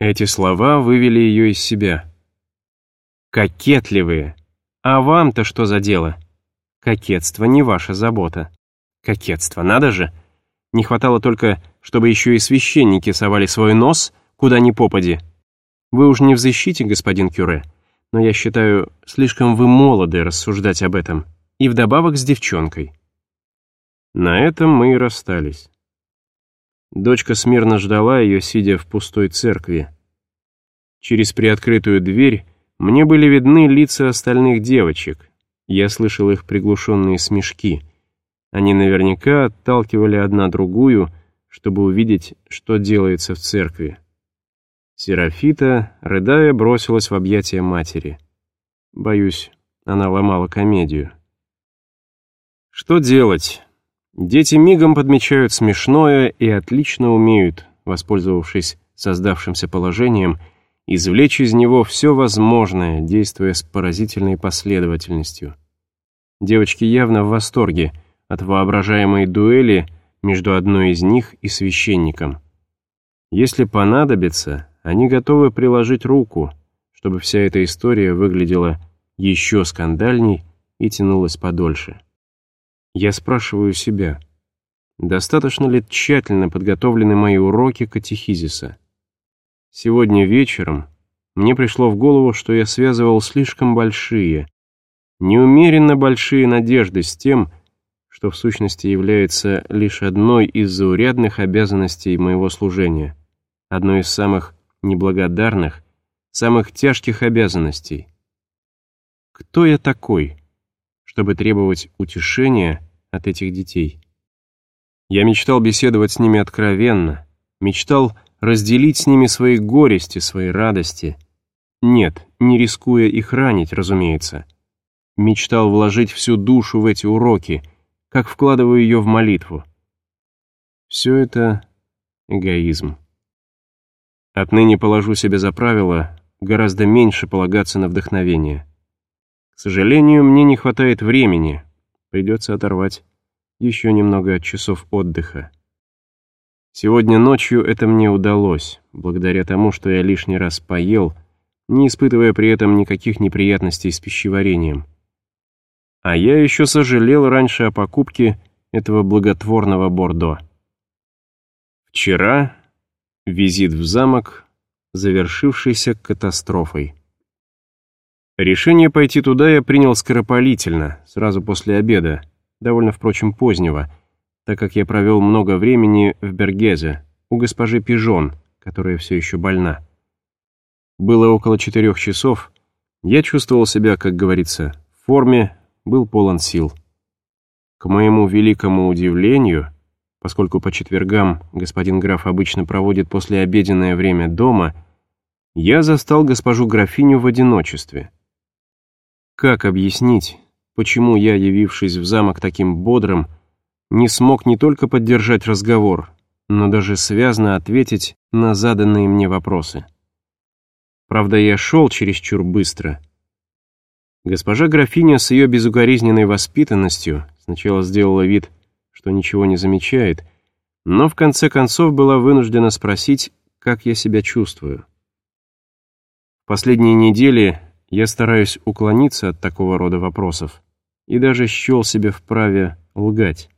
Эти слова вывели ее из себя. «Кокетливые! А вам-то что за дело? Кокетство не ваша забота. Кокетство, надо же! Не хватало только, чтобы еще и священники совали свой нос, куда ни попади. Вы уж не в защите, господин Кюре, но я считаю, слишком вы молоды рассуждать об этом, и вдобавок с девчонкой». На этом мы и расстались. Дочка смирно ждала ее, сидя в пустой церкви. Через приоткрытую дверь мне были видны лица остальных девочек. Я слышал их приглушенные смешки. Они наверняка отталкивали одна другую, чтобы увидеть, что делается в церкви. Серафита, рыдая, бросилась в объятия матери. Боюсь, она ломала комедию. Что делать? Дети мигом подмечают смешное и отлично умеют, воспользовавшись создавшимся положением, извлечь из него все возможное, действуя с поразительной последовательностью. Девочки явно в восторге от воображаемой дуэли между одной из них и священником. Если понадобится, они готовы приложить руку, чтобы вся эта история выглядела еще скандальней и тянулась подольше. Я спрашиваю себя, достаточно ли тщательно подготовлены мои уроки катехизиса? Сегодня вечером мне пришло в голову, что я связывал слишком большие, неумеренно большие надежды с тем, что в сущности является лишь одной из заурядных обязанностей моего служения, одной из самых неблагодарных, самых тяжких обязанностей. Кто я такой, чтобы требовать утешения от этих детей. Я мечтал беседовать с ними откровенно, мечтал разделить с ними свои горести, свои радости. Нет, не рискуя их ранить, разумеется. Мечтал вложить всю душу в эти уроки, как вкладываю ее в молитву. Все это эгоизм. Отныне положу себе за правило гораздо меньше полагаться на вдохновение. К сожалению, мне не хватает времени, Придется оторвать еще немного от часов отдыха. Сегодня ночью это мне удалось, благодаря тому, что я лишний раз поел, не испытывая при этом никаких неприятностей с пищеварением. А я еще сожалел раньше о покупке этого благотворного Бордо. Вчера визит в замок, завершившийся катастрофой. Решение пойти туда я принял скоропалительно, сразу после обеда, довольно, впрочем, позднего, так как я провел много времени в Бергезе, у госпожи Пижон, которая все еще больна. Было около четырех часов, я чувствовал себя, как говорится, в форме, был полон сил. К моему великому удивлению, поскольку по четвергам господин граф обычно проводит послеобеденное время дома, я застал госпожу графиню в одиночестве — как объяснить, почему я, явившись в замок таким бодрым, не смог не только поддержать разговор, но даже связно ответить на заданные мне вопросы? Правда, я шел чересчур быстро. Госпожа графиня с ее безукоризненной воспитанностью сначала сделала вид, что ничего не замечает, но в конце концов была вынуждена спросить, как я себя чувствую. Последние недели я стараюсь уклониться от такого рода вопросов и даже счел себе вправе лгать.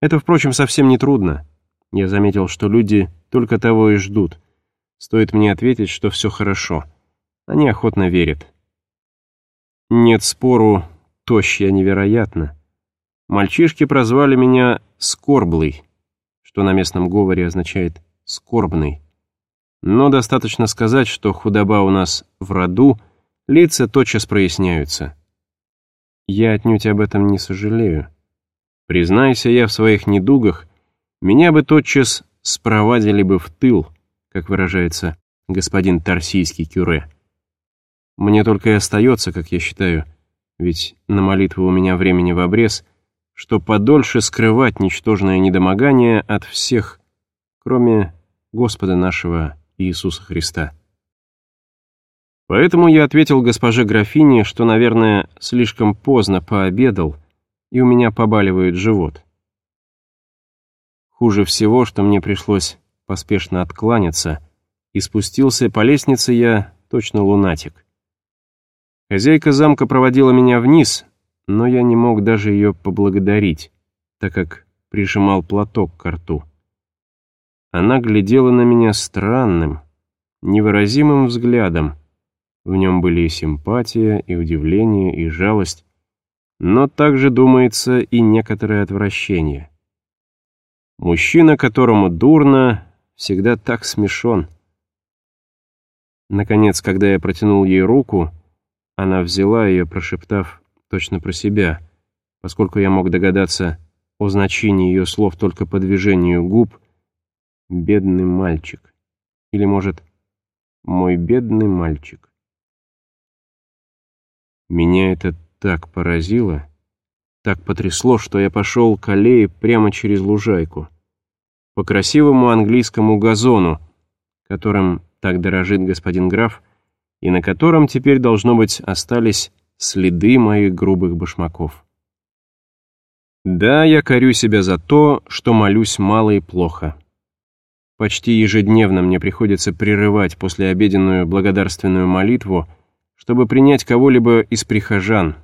Это, впрочем, совсем не трудно. Я заметил, что люди только того и ждут. Стоит мне ответить, что все хорошо. Они охотно верят. Нет спору, тощая невероятно. Мальчишки прозвали меня «скорблый», что на местном говоре означает «скорбный». Но достаточно сказать, что худоба у нас в роду — Лица тотчас проясняются. Я отнюдь об этом не сожалею. Признайся я в своих недугах, меня бы тотчас спровадили бы в тыл, как выражается господин Тарсийский кюре. Мне только и остается, как я считаю, ведь на молитву у меня времени в обрез, что подольше скрывать ничтожное недомогание от всех, кроме Господа нашего Иисуса Христа. Поэтому я ответил госпоже графине, что, наверное, слишком поздно пообедал, и у меня побаливает живот. Хуже всего, что мне пришлось поспешно откланяться, и спустился по лестнице я точно лунатик. Хозяйка замка проводила меня вниз, но я не мог даже ее поблагодарить, так как прижимал платок к рту. Она глядела на меня странным, невыразимым взглядом. В нем были и симпатия, и удивление, и жалость, но также, думается, и некоторое отвращение. Мужчина, которому дурно, всегда так смешон. Наконец, когда я протянул ей руку, она взяла ее, прошептав точно про себя, поскольку я мог догадаться о значении ее слов только по движению губ — Бедный мальчик. Или, может, мой бедный мальчик. Меня это так поразило, так потрясло, что я пошел к аллее прямо через лужайку, по красивому английскому газону, которым так дорожит господин граф, и на котором теперь, должно быть, остались следы моих грубых башмаков. Да, я корю себя за то, что молюсь мало и плохо. Почти ежедневно мне приходится прерывать послеобеденную благодарственную молитву, чтобы принять кого-либо из прихожан,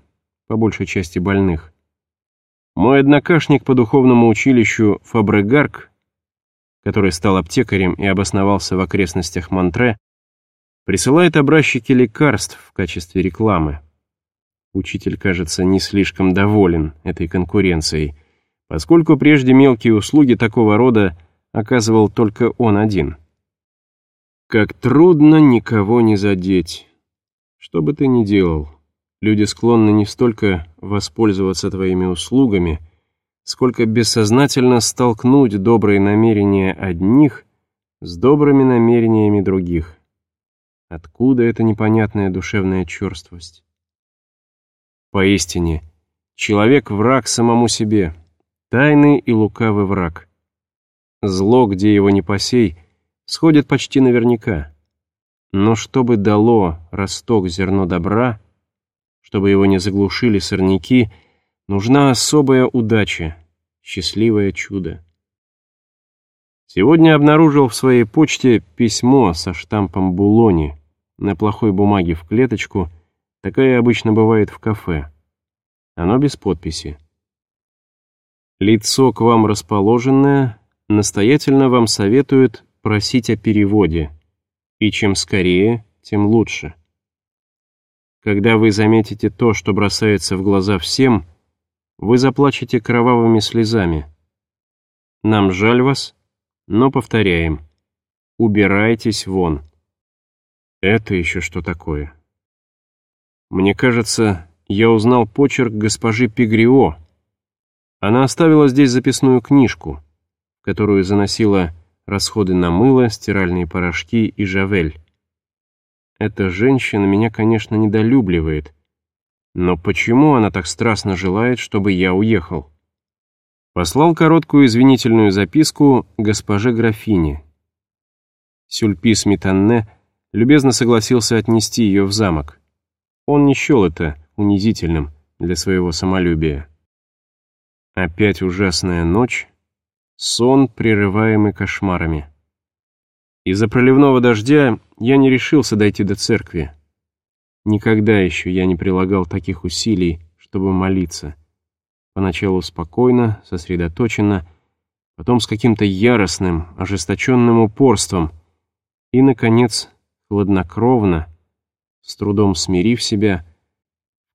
по большей части больных. Мой однокашник по духовному училищу Фабрегарк, который стал аптекарем и обосновался в окрестностях Монтре, присылает образчики лекарств в качестве рекламы. Учитель, кажется, не слишком доволен этой конкуренцией, поскольку прежде мелкие услуги такого рода оказывал только он один. Как трудно никого не задеть. Что бы ты ни делал, люди склонны не столько воспользоваться твоими услугами, сколько бессознательно столкнуть добрые намерения одних с добрыми намерениями других. Откуда эта непонятная душевная черствость? Поистине, человек — враг самому себе, тайный и лукавый враг. Зло, где его не посей, сходит почти наверняка. Но чтобы дало росток зерно добра, чтобы его не заглушили сорняки, нужна особая удача, счастливое чудо. Сегодня обнаружил в своей почте письмо со штампом Булони на плохой бумаге в клеточку, такая обычно бывает в кафе. Оно без подписи. Лицо к вам расположенное, настоятельно вам советуют просить о переводе, и чем скорее, тем лучше. Когда вы заметите то, что бросается в глаза всем, вы заплачете кровавыми слезами. Нам жаль вас, но повторяем, убирайтесь вон. Это еще что такое? Мне кажется, я узнал почерк госпожи Пигрио. Она оставила здесь записную книжку — которую заносила расходы на мыло, стиральные порошки и жавель. Эта женщина меня, конечно, недолюбливает. Но почему она так страстно желает, чтобы я уехал? Послал короткую извинительную записку госпоже графине. Сюльпис Митанне любезно согласился отнести ее в замок. Он не счел это унизительным для своего самолюбия. Опять ужасная ночь, Сон, прерываемый кошмарами. Из-за проливного дождя я не решился дойти до церкви. Никогда еще я не прилагал таких усилий, чтобы молиться. Поначалу спокойно, сосредоточенно, потом с каким-то яростным, ожесточенным упорством и, наконец, хладнокровно, с трудом смирив себя,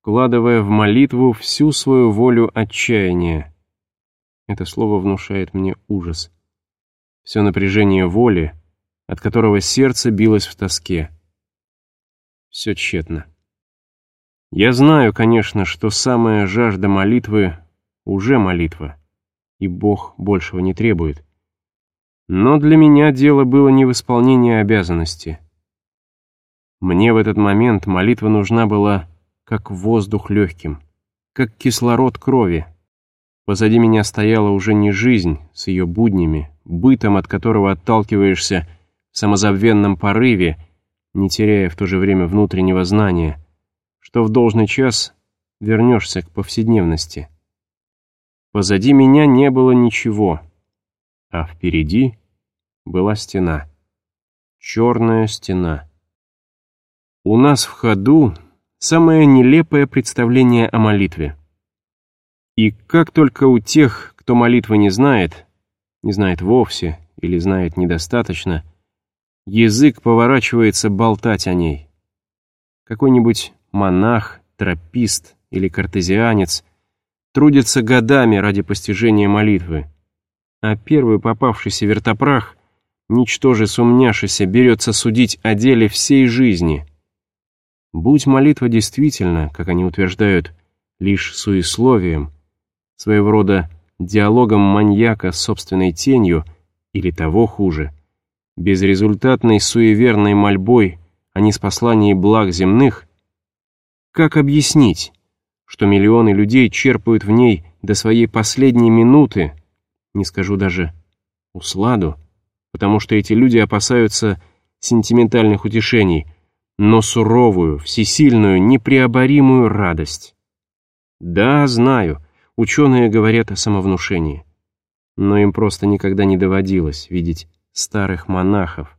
вкладывая в молитву всю свою волю отчаяния, это слово внушает мне ужас. Все напряжение воли, от которого сердце билось в тоске. Все тщетно. Я знаю, конечно, что самая жажда молитвы уже молитва, и Бог большего не требует. Но для меня дело было не в исполнении обязанности. Мне в этот момент молитва нужна была как воздух легким, как кислород крови. Позади меня стояла уже не жизнь с ее буднями, бытом, от которого отталкиваешься в самозабвенном порыве, не теряя в то же время внутреннего знания, что в должный час вернешься к повседневности. Позади меня не было ничего, а впереди была стена. черная стена. У нас в ходу самое нелепое представление о молитве. И как только у тех, кто молитвы не знает, не знает вовсе или знает недостаточно, язык поворачивается болтать о ней. Какой-нибудь монах, тропист или картезианец трудится годами ради постижения молитвы, а первый попавшийся вертопрах, ничтоже сумняшися, берется судить о деле всей жизни. Будь молитва действительно, как они утверждают, лишь суесловием, своего рода диалогом маньяка с собственной тенью, или того хуже, безрезультатной суеверной мольбой не с спаслании благ земных, как объяснить, что миллионы людей черпают в ней до своей последней минуты, не скажу даже усладу, потому что эти люди опасаются сентиментальных утешений, но суровую, всесильную, непреоборимую радость. Да, знаю, Ученые говорят о самовнушении. Но им просто никогда не доводилось видеть старых монахов,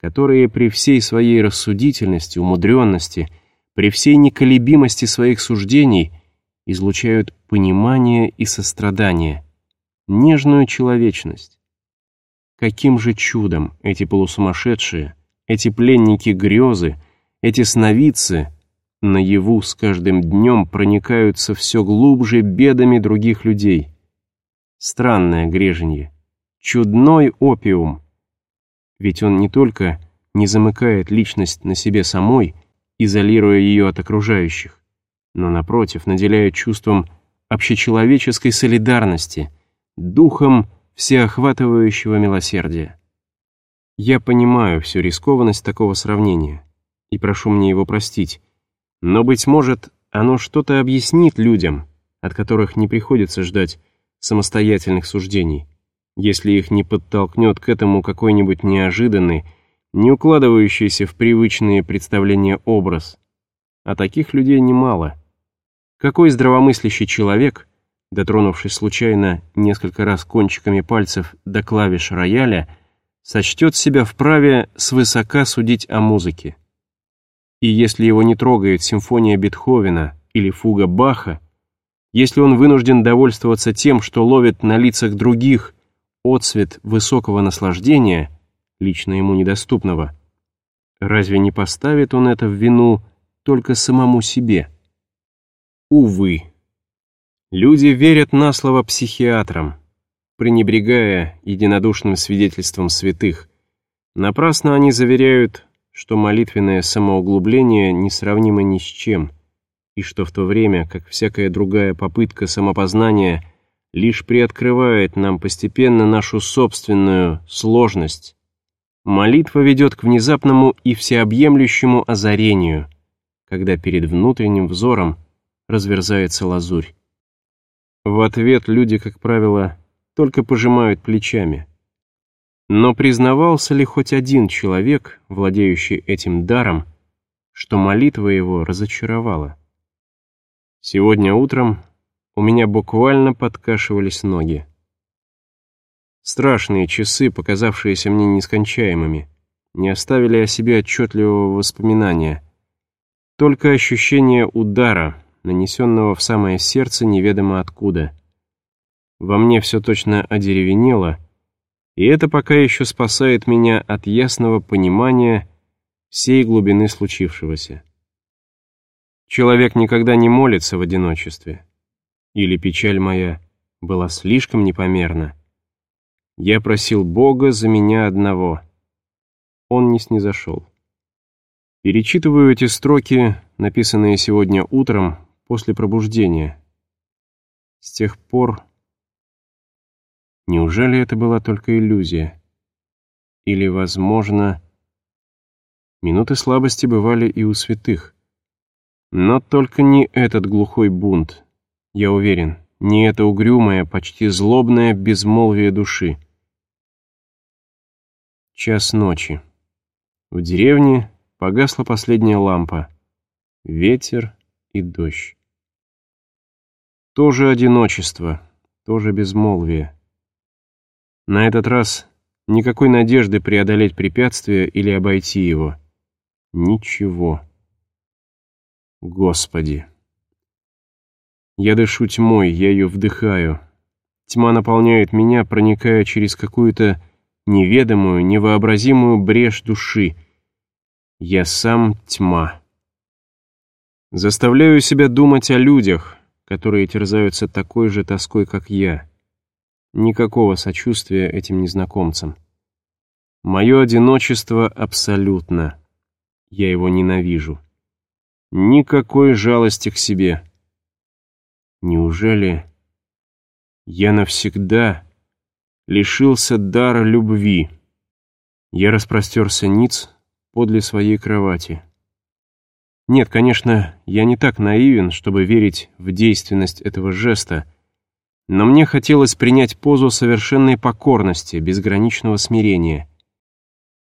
которые при всей своей рассудительности, умудренности, при всей неколебимости своих суждений излучают понимание и сострадание, нежную человечность. Каким же чудом эти полусумасшедшие, эти пленники грезы, эти сновидцы наяву с каждым днем проникаются все глубже бедами других людей. Странное греженье, чудной опиум. Ведь он не только не замыкает личность на себе самой, изолируя ее от окружающих, но, напротив, наделяет чувством общечеловеческой солидарности, духом всеохватывающего милосердия. Я понимаю всю рискованность такого сравнения и прошу мне его простить, но, быть может, оно что-то объяснит людям, от которых не приходится ждать самостоятельных суждений, если их не подтолкнет к этому какой-нибудь неожиданный, не укладывающийся в привычные представления образ. А таких людей немало. Какой здравомыслящий человек, дотронувшись случайно несколько раз кончиками пальцев до клавиш рояля, сочтет себя вправе свысока судить о музыке? И если его не трогает симфония Бетховена или фуга Баха, если он вынужден довольствоваться тем, что ловит на лицах других отцвет высокого наслаждения, лично ему недоступного, разве не поставит он это в вину только самому себе? Увы. Люди верят на слово психиатрам, пренебрегая единодушным свидетельством святых. Напрасно они заверяют, что молитвенное самоуглубление несравнимо ни с чем, и что в то время, как всякая другая попытка самопознания лишь приоткрывает нам постепенно нашу собственную сложность, молитва ведет к внезапному и всеобъемлющему озарению, когда перед внутренним взором разверзается лазурь. В ответ люди, как правило, только пожимают плечами – но признавался ли хоть один человек, владеющий этим даром, что молитва его разочаровала? Сегодня утром у меня буквально подкашивались ноги. Страшные часы, показавшиеся мне нескончаемыми, не оставили о себе отчетливого воспоминания. Только ощущение удара, нанесенного в самое сердце неведомо откуда. Во мне все точно одеревенело, и это пока еще спасает меня от ясного понимания всей глубины случившегося. Человек никогда не молится в одиночестве. Или печаль моя была слишком непомерна. Я просил Бога за меня одного. Он не снизошел. Перечитываю эти строки, написанные сегодня утром после пробуждения. С тех пор Неужели это была только иллюзия? Или, возможно... Минуты слабости бывали и у святых. Но только не этот глухой бунт. Я уверен, не это угрюмое, почти злобное безмолвие души. Час ночи. В деревне погасла последняя лампа. Ветер и дождь. Тоже одиночество, тоже безмолвие. На этот раз никакой надежды преодолеть препятствие или обойти его. Ничего. Господи. Я дышу тьмой, я ее вдыхаю. Тьма наполняет меня, проникая через какую-то неведомую, невообразимую брешь души. Я сам тьма. Заставляю себя думать о людях, которые терзаются такой же тоской, как я. Никакого сочувствия этим незнакомцам. Мое одиночество абсолютно. Я его ненавижу. Никакой жалости к себе. Неужели я навсегда лишился дара любви? Я распростерся ниц подле своей кровати. Нет, конечно, я не так наивен, чтобы верить в действенность этого жеста, но мне хотелось принять позу совершенной покорности, безграничного смирения.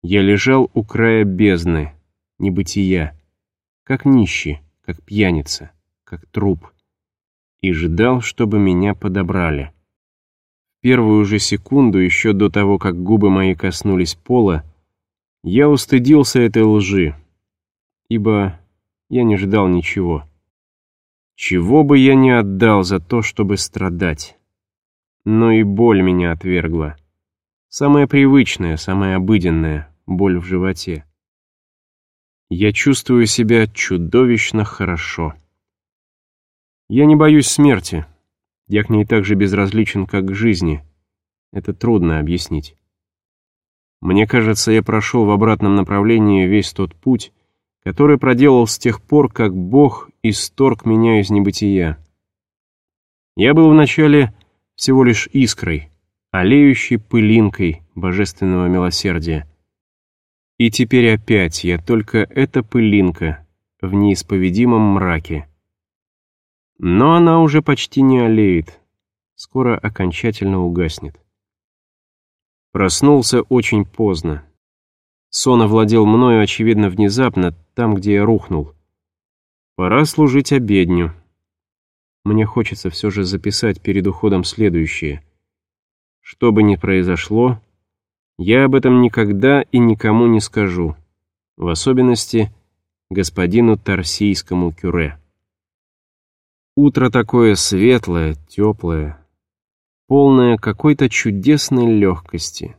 Я лежал у края бездны, небытия, как нищий, как пьяница, как труп, и ждал, чтобы меня подобрали. В первую же секунду, еще до того, как губы мои коснулись пола, я устыдился этой лжи, ибо я не ждал ничего. Чего бы я не отдал за то, чтобы страдать. Но и боль меня отвергла. Самая привычная, самая обыденная боль в животе. Я чувствую себя чудовищно хорошо. Я не боюсь смерти. Я к ней так же безразличен, как к жизни. Это трудно объяснить. Мне кажется, я прошел в обратном направлении весь тот путь, который проделал с тех пор, как Бог исторг меня из небытия. Я был вначале всего лишь искрой, олеющей пылинкой божественного милосердия. И теперь опять я только эта пылинка в неисповедимом мраке. Но она уже почти не олеет, скоро окончательно угаснет. Проснулся очень поздно. Сон овладел мною, очевидно, внезапно, там, где я рухнул. Пора служить обедню. Мне хочется все же записать перед уходом следующее. Что бы ни произошло, я об этом никогда и никому не скажу, в особенности господину Тарсийскому кюре. Утро такое светлое, теплое, полное какой-то чудесной легкости.